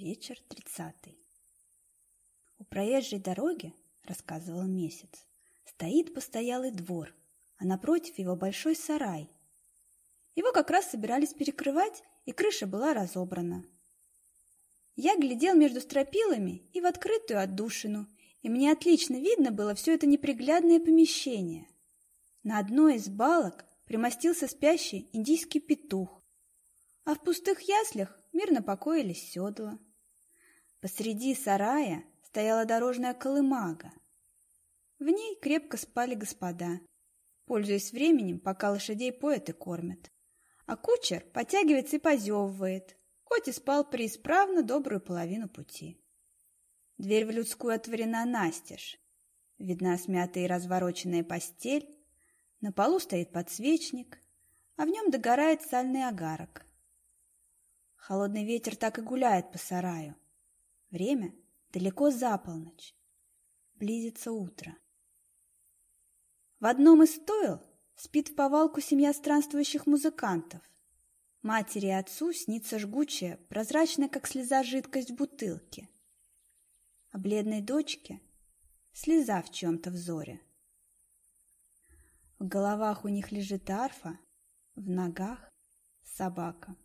Вечер тридцатый. У проезжей дороги, рассказывал месяц, стоит постоялый двор, а напротив его большой сарай. Его как раз собирались перекрывать, и крыша была разобрана. Я глядел между стропилами и в открытую отдушину, и мне отлично видно было все это неприглядное помещение. На одной из балок примостился спящий индийский петух, а в пустых яслях мирно покоились седла. Посреди сарая стояла дорожная колымага. В ней крепко спали господа, пользуясь временем, пока лошадей поят и кормят. А кучер потягивается и позевывает, хоть и спал преисправно добрую половину пути. Дверь в людскую отворена настежь. Видна смятая и развороченная постель, на полу стоит подсвечник, а в нем догорает сальный огарок. Холодный ветер так и гуляет по сараю. Время далеко за полночь. Близится утро. В одном из стоил спит в повалку семья странствующих музыкантов. Матери и отцу снится жгучая, прозрачная, как слеза, жидкость в бутылке. А бледной дочке слеза в чем-то взоре. В головах у них лежит арфа, в ногах собака.